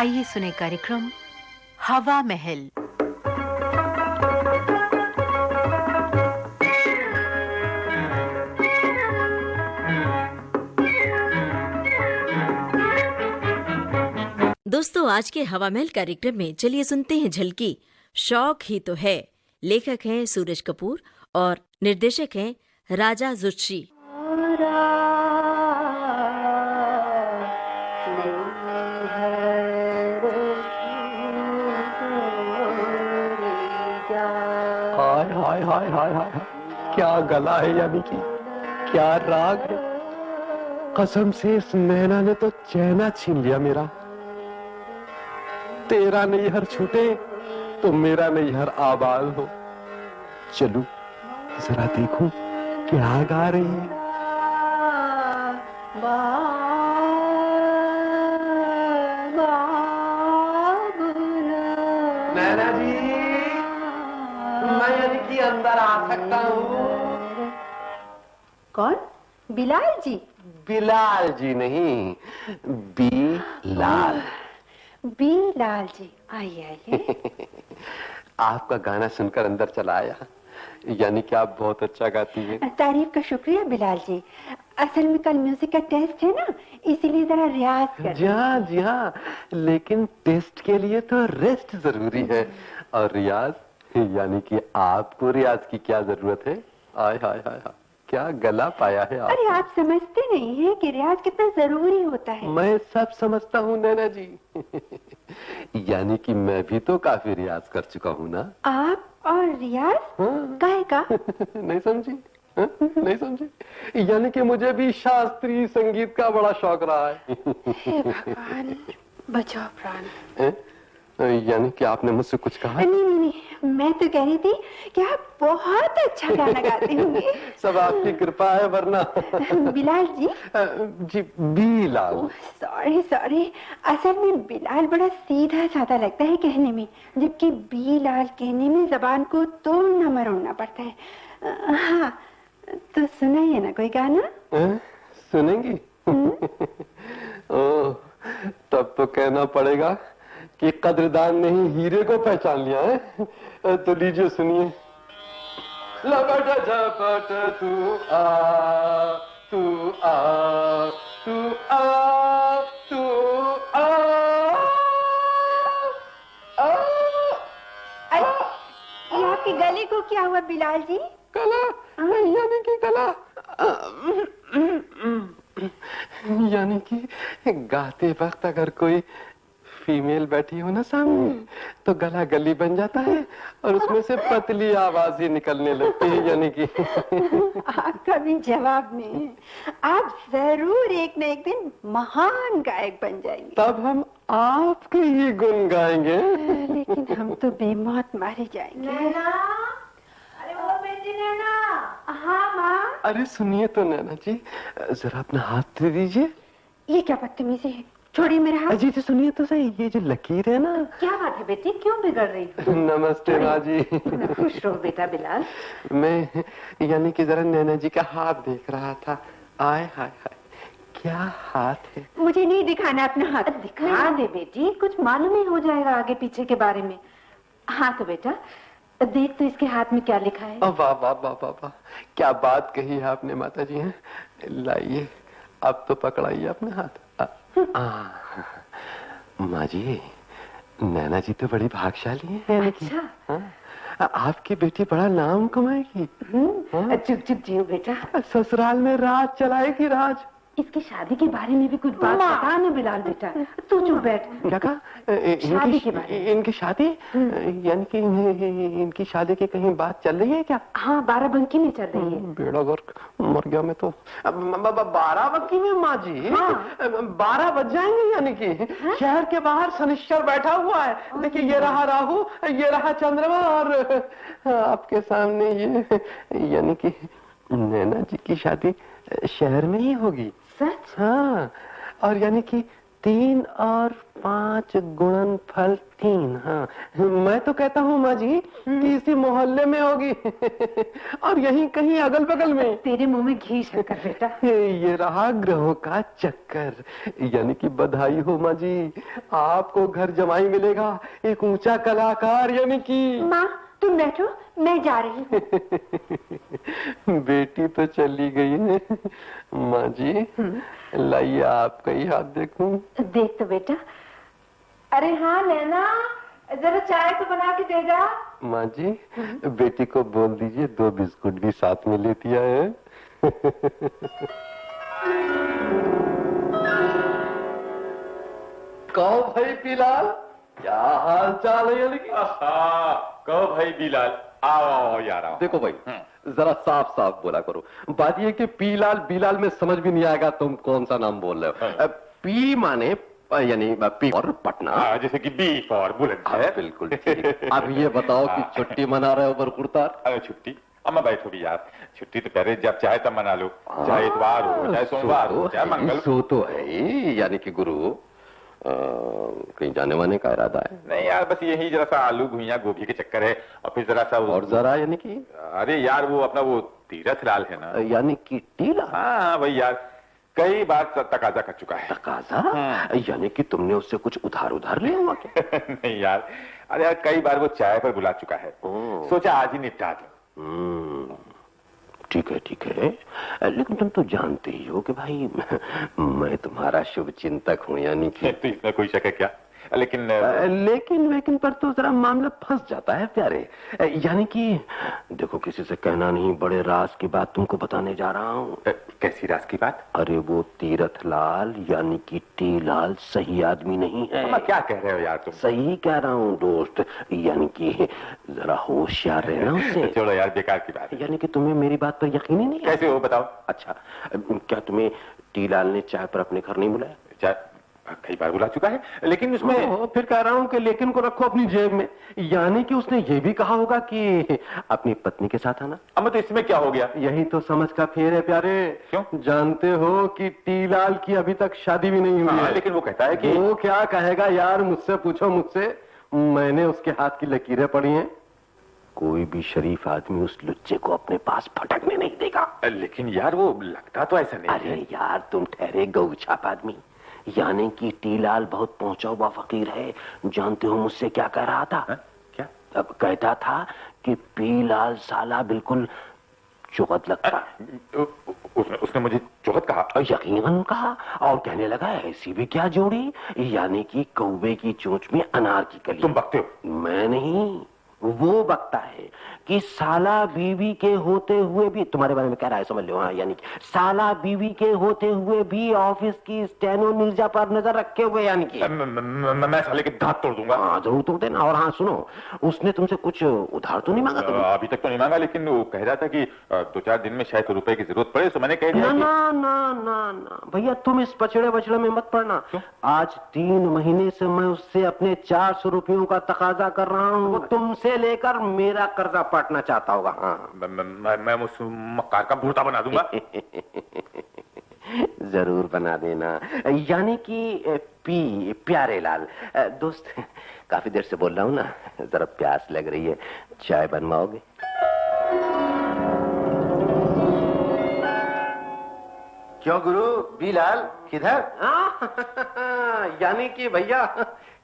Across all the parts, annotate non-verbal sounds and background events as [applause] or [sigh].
आइए सुने कार्यक्रम हवा महल। दोस्तों आज के हवा महल कार्यक्रम में चलिए सुनते हैं झलकी। शौक ही तो है। लेखक हैं सूरज कपूर और निर्देशक हैं राजा हाय हाय हाय हाय हाय क्या गला है यानी कि? क्या राग है? कसम से इस नैना ने तो चैना छीन लिया मेरा। तेरा नैहर छूटे तो मेरा नैहर आबाद हो। चलू जरा देखूँ क्या गा रही है। नैना जी। यानी कि अंदर आ सकता हूँ। कौन? बिलाल जी? बिलाल जी नहीं बिलाल। बिलाल जी आइए आइए। [laughs] आपका गाना सुनकर अंदर चला आया। यानी कि आप बहुत अच्छा गाती हैं। तारीफ़ का शुक्रिया बिलाल जी। असल में कल म्यूज़िक का टेस्ट है ना इसीलिए जरा रियाज कर। जी हाँ जी हाँ। लेकिन टेस्ट के लिए तो रेस्ट ज़रूरी है। और रियाज? यानी कि आपको रियाज की क्या ज़रूरत है? आय हाय हाय हाय। क्या गला पाया है अरे आप आप समझते नहीं है कि रियाज कितना ज़रूरी होता है। मैं सब समझता हूँ नैना जी। [laughs] यानी कि मैं भी तो काफ़ी रियाज कर चुका हूँ ना? आप और रियाज? हाँ। काहे का? [laughs] नहीं समझी? हाँ? नहीं समझी? यानी कि मुझे भी शास्त्रीय संगीत का बड़ा शौक रहा है [laughs] भगवान बचाओ प्राण। हैं? यानी कि आपने मुझसे कुछ कहा? नहीं नहीं नहीं मैं तो कह रही थी कि आप बहुत अच्छा गाना गाते होंगे। [laughs] सब आपकी कृपा है वरना। [laughs] बिलाल जी। जी बीलाल। सॉरी सॉरी असल में बिलाल बड़ा सीधा साधा लगता है कहने में जबकि बिलाल कहने में जबान को तोड़ना मरोड़ना पड़ता है। हाँ तो सुनाइए ना कोई गाना। हैं? सुनेंगी? [laughs] ओ, तब तो कहना पड़ेगा कि कद्रदान ने ही हीरे को पहचान लिया है। तो लीजिए सुनिए। लपट झपट तू आ तू आ तू आ तू आ आ ये आपके गले को क्या हुआ बिलाल जी? कला यानी कि कला। यानी कि गाते वक्त अगर कोई फीमेल बैठी हो ना सामने तो गला गली बन जाता है और उसमें से पतली आवाज़ ही निकलने लगती है यानी कि [laughs] आपका भी जवाब नहीं। है आप ज़रूर एक न एक दिन महान गायक बन जाएँगे। तब हम आपके ही गुन गाएँगे। लेकिन हम तो बेमौत मारे जाएँगे। हाँ माँ। अरे सुनिए तो नैना जी जरा अपना हाथ दे दीजिए। ये क्या बदतमीजी है? छोड़िए मेरा हाथ। अजी जी सुनिए तो सही ये जो लकीर है ना। क्या बात है बेटी? क्यों बिगड़ रही हो? नमस्ते माँ जी खुश रहो बेटा बिलाल। मैं यानी कि जरा नैना जी का हाथ देख रहा था। आय हाय हाय। क्या हाथ है? मुझे नहीं दिखाना अपना हाथ दिखा दे बेटी। कुछ मालूम ही हो जाएगा आगे पीछे के बारे में। हाँ तो बेटा देख तो इसके हाथ में क्या लिखा है। वाह वाह वाह वाह वाह। क्या बात कही है आपने माता जी हैं? लाइए अब तो पकड़ाइए अपने हाथ। माँ जी नैना जी तो बड़ी भागशाली है। अच्छा। हाँ, आपकी बेटी बड़ा नाम कमाएगी। हम्म, चुप चुप जियो बेटा। ससुराल में राज चलाएगी राज। इसकी शादी के बारे में भी कुछ बात बता ना बिलाल बेटा। तू चुप बैठ। ए- शादी इनकी के बारे में। इनकी शादी? यानी कि इनकी शादी की कहीं बात चल रही है क्या? हाँ बाराबंकी में चल रही है। बेड़ा गर्क मर गया मैं तो। बारह बक्की में माँ जी? हाँ। बारह बज जाएँगे यानी कि? शहर के बाहर शनिश्चर बैठा हुआ है। देखिए ये रहा राहु ये रहा चंद्रमा और आपके सामने ये यानी कि नैना जी की शादी शहर में ही होगी। सच? हाँ और यानी कि तीन और पाँच गुणन फल तीन हाँ। मैं तो कहता हूँ माँ जी कि इसी मोहल्ले में होगी। और यहीं कहीं अगल बगल में। तेरे मुँह में घी शक्कर बेटा। ये रहा ग्रहों का चक्कर। यानी कि बधाई हो माँ जी। आपको घर जमाई मिलेगा एक ऊँचा कलाकार यानी कि माँ तुम बैठो मैं जा रही हूँ। [laughs] [laughs] बेटी तो चली गई है। माँ जी लाइए आपका ही हाथ देखूँ। देख तो बेटा। अरे हाँ नैना जरा चाय तो बना के देगा माँ जी बेटी को बोल दीजिए दो बिस्कुट भी साथ में लेती आए [laughs] कहो भाई बिलाल क्या हाल चाल है कहो भाई बिलाल आओ आओ यार आओ। देखो भाई जरा साफ़ साफ़ बोला करो। बात यह कि पीलाल बिलाल में समझ भी नहीं आएगा तुम कौन सा नाम बोल रहे हो। हाँ। पी माने यानी पी और पटना। हाँ, जैसे कि बी फॉर बुलेट हाँ, बिल्कुल ठीक। अब ये बताओ कि हाँ। छुट्टी मना रहे हो बरकुरतार? अरे छुट्टी? अम्मा भाई थोड़ी यार छुट्टी तो प्यारे जब चाहे तब मना लो। चाहे इतवार हो चाहे सोमवार हो चाहे मंगल सो तो है यानी कि गुरु। कहीं जाने वाने का इरादा है। नहीं यार बस यही जरा सा आलू भुइया गोभी के चक्कर है। और फिर जरा सा वो- और जरा यानी कि अरे यार वो अपना वो तीरथ लाल है ना। यानी कि टीला। हाँ हाँ भाई यार। कई बार तकाजा कर चुका है। तकाजा? हाँ। यानी कि तुमने उससे कुछ उधार उधार लिया हुआ क्या? [laughs] नहीं यार। अरे यार कई बार वो चाय पर बुला चुका है। सोचा आज ही निपटा दो। हम्म, ठीक है ठीक है। लेकिन तुम तो जानते ही हो कि भाई, [laughs] मैं तुम्हारा शुभ चिंतक हूँ, यानी कि [laughs] कोई शक है क्या? लेकिन लेकिन लेकिन पर तो जरा मामला फंस जाता है प्यारे। यानी कि देखो किसी से कहना नहीं बड़े राज की बात तुमको बताने जा रहा हूँ। कैसी राज की बात? अरे वो तीरथ लाल यानी कि टी लाल सही आदमी नहीं है। क्या कह रहे हो यार तुम? सही कह रहा हूँ दोस्त यानी कि जरा होशियार रहना उससे [laughs] छोड़ो यार बेकार की बात यानी कि तुम्हें मेरी बात पर यकीन ही नहीं कैसे हो बताओ। अच्छा क्या तुम्हें टी लाल ने चाय पर अपने घर नहीं बुलाया? चाय कई बार बुला चुका है लेकिन उसमें फिर कह रहा हूँ कि लेकिन को रखो अपनी जेब में। यानी कि उसने ये भी कहा होगा कि अपनी पत्नी के साथ आना। अम्मा तो इसमें क्या हो गया? यही तो समझ का फेर है प्यारे। क्यों? जानते हो कि टीलाल की अभी तक शादी भी नहीं हुई हाँ, है। लेकिन वो कहता है कि वो क्या कहेगा यार मुझसे पूछो मुझसे। मैंने उसके हाथ की लकीरें पड़ी हैं। कोई भी शरीफ आदमी उस लुच्चे को अपने पास फटकने नहीं देगा। लेकिन यार वो लगता तो ऐसा नहीं अरे यार तुम ठहरे गौ छाप आदमी। यानी कि टीलाल बहुत पहुँचा हुआ फकीर है। जानते हो मुझसे क्या कह रहा था? हाँ? क्या? अब कहता था कि पीलाल साला बिल्कुल चुगत लगता है। उसने, उसने मुझे चौहत कहा। यकीनन कहा। और कहने लगा ऐसी भी क्या जोड़ी? यानी कि कौवे की चोंच में अनार की कली। तुम बकते हो। मैं नहीं। वो बकता है कि साला बीवी के होते हुए भी तुम्हारे बारे में कह रहा है समझ लो हाँ यानी कि साला बीवी के होते हुए भी ऑफ़िस की स्टेनो निर्जा पर नज़र रखे हुए यानी कि। म- साले के दांत तोड़ दूँगा। हाँ ज़रूर तो देना और हाँ सुनो उसने तुमसे कुछ उधार तो नहीं मांगा कभी अभी तक तो नहीं मांगा लेकिन वो कह रहा था कि दो चार दिन में शायद रुपए की ज़रूरत पड़े तो मैंने कह दिया ना ना ना ना भैया तुम इस पचड़े बचड़े में मत पड़ना। आज तीन महीने से मैं उससे अपने चार सौ रुपयों का तकाजा कर रहा हूँ। वो तुमसे लेकर मेरा कर्जा पाटना चाहता होगा। हाँ मैं, मैं, मैं, मैं उस मक्कार का भूता बना दूँगा। [laughs] ज़रूर बना देना। यानी कि पी प्यारे लाल। दोस्त काफ़ी देर से बोल रहा हूँ ना जरा प्यास लग रही है। चाय बनवाओगे? क्यों गुरु? बीलाल किधर? हाँ, [laughs] यानी कि भैया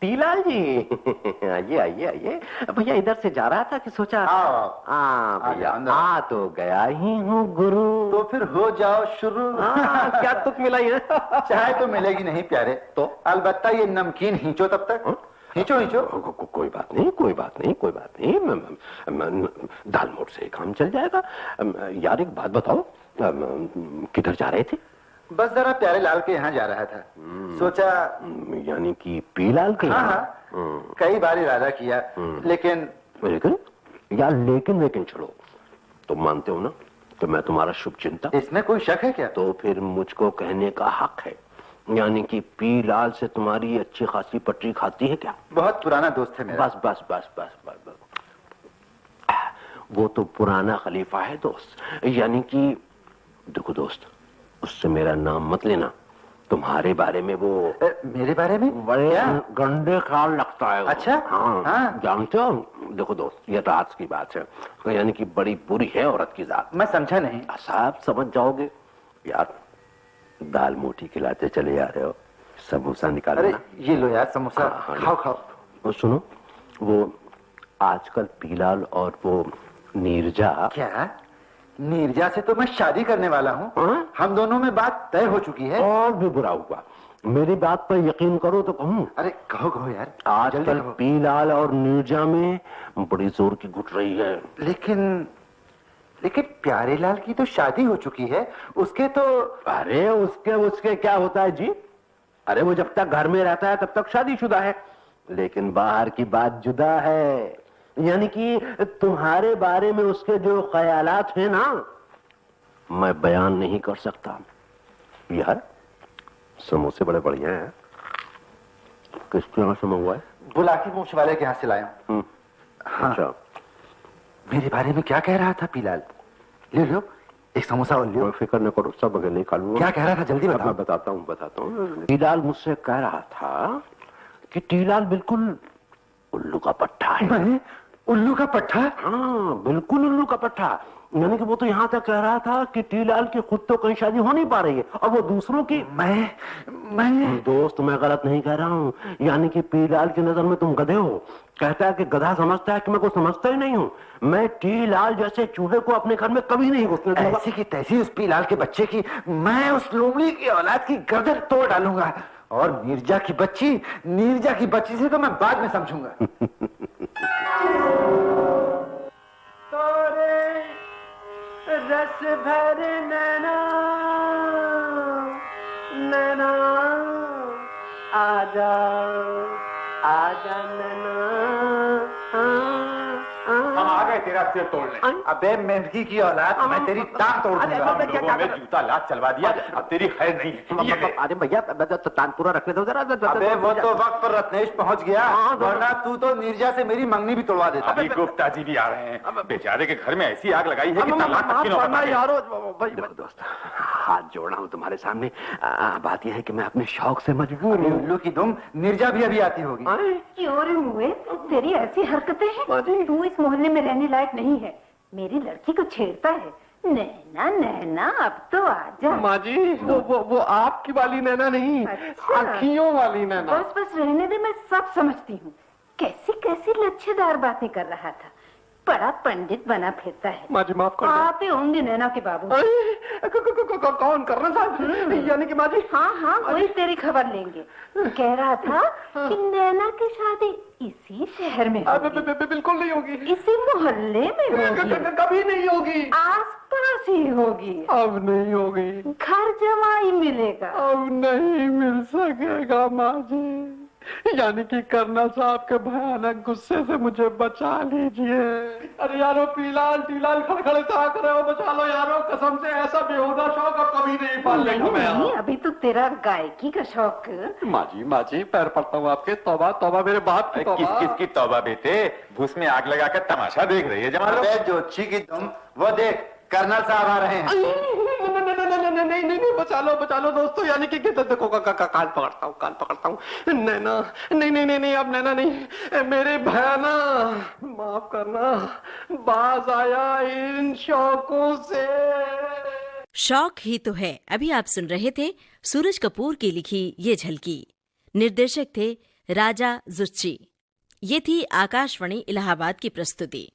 टीलाल जी। [laughs] आइए आइए आइए। भैया इधर से जा रहा था कि सोचा हाँ। भैया। आ तो गया ही हूँ गुरु। तो फिर हो जाओ शुरू। [laughs] हाँ, क्या तुक मिला ये? [laughs] चाय तो मिलेगी नहीं प्यारे। तो? अलबत्ता ये नमकीन हिंचो तब तक। हिंचो हिंचो। को, को, कोई बात नहीं कोई बात नहीं कोई बात नहीं। म, म, म, दाल मोट से काम चल जाएगा। यार एक बात बताओ। किधर जा रहे थे? बस जरा प्यारे लाल के यहाँ जा रहा था। सोचा यानी कि पीलाल के हाँ हाँ। हम्म, कई बार इरादा किया हम्म। लेकिन लेकिन यार लेकिन लेकिन छोड़ो। तुम मानते हो ना कि मैं तुम्हारा शुभ चिंता इसमें कोई शक है क्या? तो फिर मुझको कहने का हक है। यानी कि पी लाल से तुम्हारी अच्छी खासी पटरी खाती है क्या? बहुत पुराना दोस्त है मेरा। बस बस बस बस बस बस। वो तो पुराना खलीफा है दोस्त। यानी कि देखो दोस्त उससे मेरा नाम मत लेना। तुम्हारे बारे में वो ए, मेरे बारे में? बड़े क्या? गंदे ख्याल लगता है अच्छा? हाँ, हाँ। जानते हो? देखो दोस्त ये रात की बात है। तो यानी कि बड़ी बुरी है औरत की जात। मैं समझा नहीं। साहब समझ जाओगे। यार दाल मोटी खिलाते चले जा रहे हो। समोसा निकालो अरे ये लो यार समोसा। हाँ, हाँ, खाओ खाओ। वो सुनो वो आजकल पीलाल और वो नीरजा क्या? नीरजा से तो मैं शादी करने वाला हूँ। हाँ? हम दोनों में बात तय हो चुकी है। और भी बुरा हुआ। मेरी बात पर यकीन करो तो कहूँ। अरे कहो कहो यार। आजकल कहो। पीलाल और नीरजा में बड़ी ज़ोर की घुट रही है। लेकिन लेकिन प्यारे लाल की तो शादी हो चुकी है। उसके तो अरे उसके उसके क्या होता है जी? अरे वो जब तक घर में रहता है तब तक शादीशुदा है। लेकिन बाहर की बात जुदा है। यानी कि तुम्हारे बारे में उसके जो ख्यालात हैं ना मैं बयान नहीं कर सकता। यार समोसे बड़े बढ़िया हैं। किसके यहाँ हुआ है बुलाकी मूछ वाले के यहाँ से लाया हूँ। हम्म, हाँ। अच्छा। मेरे बारे में क्या कह रहा था पीलाल? ले लो एक समोसा और लियो फ़िक्र न करो सब अगर निकालूँगा। क्या कह रहा था? जल्दी बताओ। बताता हूँ बताता हूँ। टीलाल मुझसे कह रहा था कि टीलाल बिल्कुल उल्लू का पट्टा है। मैं उल्लू का पट्टा? हाँ बिल्कुल उल्लू का पट्टा। यानी कि वो तो यहाँ तक कह रहा था कि टीलाल की खुद तो कहीं शादी हो नहीं पा रही है और वो दूसरों की मैं मैं दोस्त मैं गलत नहीं कह रहा हूँ। यानी कि पीलाल की नज़र में तुम गधे हो। कहता है कि गधा समझता है कि मैं को समझता ही नहीं हूँ। मैं टीलाल जैसे चूहे को अपने घर में कभी नहीं घुसने दूँगा। ऐसी की तैसी उस पीलाल के बच्चे की। मैं उस लोमड़ी की औलाद की गर्दन तोड़ डालूँगा। और नीरजा की बच्ची नीरजा की बच्ची से तो मैं बाद में समझूँगा। [laughs] तोरे रस भर नैना तेरा सिर तोड़ने अबे मेंढकी की औलाद मैं तेरी टांग तोड़ दूँगा। हम लोगों में जूता लात चलवा दिया अब तेरी खैर नहीं है। ले। अरे भैया तानपुरा रखने दो जरा अबे वो तो वक्त पर रत्नेश पहुँच गया हाँ, तो- वरना तू तो नीरजा से मेरी मंगनी भी तोड़वा देता। अभी गुप्ता जी भी आ रहे हैं। बेचारे के घर में ऐसी आग लगाई है कि तलाक तक की नौबत आ गई। दोस्त। हाथ जोड़ा हूँ तुम्हारे सामने। आ, बात यह है कि मैं अपने शौक से मजबूर हूँ। उल्लू की दुम निर्जा भी अभी आती होगी। क्यों रे हुए तेरी ऐसी हरकतें हैं। तू इस मोहल्ले में रहने लायक नहीं है। मेरी लड़की को छेड़ता है। नैना नैना अब तो आजा। माँ जी वो वो वो आपकी वाली नैना नहीं अच्छा। आखियों वाली नैना। बस बस रहने दे मैं सब समझती हूँ। कैसी कैसी लच्छेदार बातें कर रहा था। बड़ा पंडित बना फिरता है। माँ जी माफ़ कर आप ही होंगे नैना के बाबू। कौन कर रहा था? यानी कि माँ जी? हाँ हाँ वही तेरी खबर लेंगे। कह रहा था कि नैना की शादी इसी शहर में बिल्कुल नहीं होगी। इसी मोहल्ले में होगी। कभी नहीं होगी। आस पास ही होगी। अब नहीं होगी। घर जमाई मिलेगा। अब नहीं मिल सकेगा माँ जी। यानी कि कर्नल साहब के भयानक गुस्से से मुझे बचा लीजिए। अरे यारो पीलाल टीलाल खड़खड़े ताक रहे हो बचा लो यारो। कसम से ऐसा बेहुदा शौक अब कभी नहीं पाल लेगा मैं नहीं अभी तो तेरा गायकी का शौक। माँ जी माँ जी पैर पड़ता हूँ आपके। तोबा तोबा मेरे बाप की अरे किस तौबा। किस की तौबा बेटे? भूस में आग लगाकर तमाशा देख रही है जमा अबे जोच्छी की दुम वो देख कर्नल साहब आ रहे हैं। बचा लो बचा लो दोस्तों यानी कि देखो का, का, का, कान पकड़ता हूँ कान पकड़ता हूँ। नैना नहीं नहीं नहीं नहीं अब नैना नहीं। मेरे भयाना माफ़ करना बाज आया इन शौकों से। शौक ही तो है अभी आप सुन रहे थे सूरज कपूर की लिखी ये झलकी। निर्देशक थे राजा जुच्ची ये थी आकाशवाणी इलाहाबाद की प्रस्तुति।